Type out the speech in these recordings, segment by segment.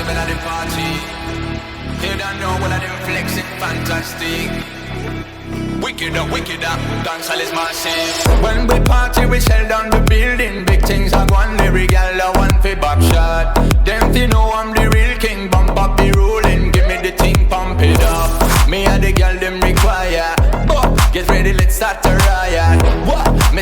level of the party. They don't know what of them flexing fantastic. Wicked up, wicked up, dancehall is massive. When we party, we sell down the building. Big things are gone, every gal I want fi back shot. Them fi know I'm the real king, bump up the ruling. Give me the thing, pump it up. Me and the gal them require. Get ready, let's start a riot. What?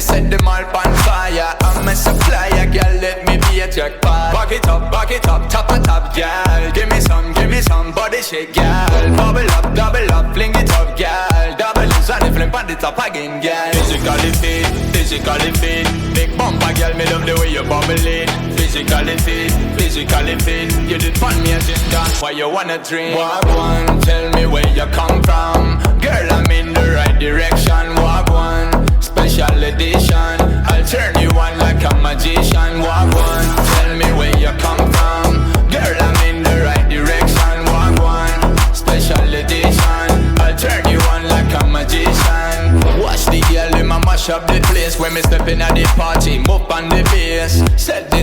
Back it up, back it up, top a top, gal. Give me some, give me some body shake, gal. Bubble up, double up, fling it up, gal. Double inside the flame, on the top again, gal. Physically fit, physically fit. Big bumper, gal, me love the way you bubble it. Physically fit, physically fit. You did fun me agenda, why you wanna drink? Walk one, tell me where you come from. Mash up the place when me stepping at the party. Move on the bass, set the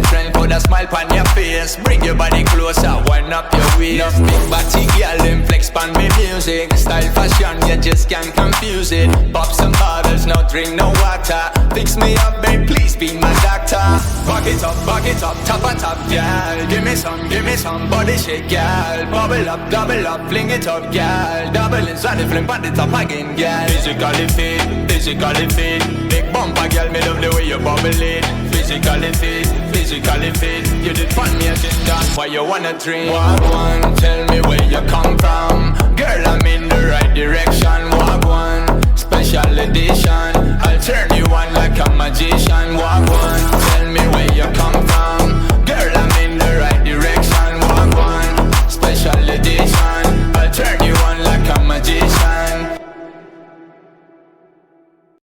a smile on your face. Bring your body closer, wind up your waist. Enough big body girl, them flex on me music. Style fashion, you just can't confuse it. Pop some bottles, no drink, no water. Fix me up, babe, please be my doctor. Back it up, back it up, top a top, girl. Give me some, give me some body shake, girl. Bubble up, double up, fling it up, girl. Double inside the flame, on the top again, girl. Physically fit, physically fit. Big bumper, girl, me love the way you bubble it physically fit, physically fit. You did find me a shit why you wanna dream? Walk one, tell me where you come from. Girl, I'm in the right direction. Walk one, special edition. I'll turn you on like a magician. Walk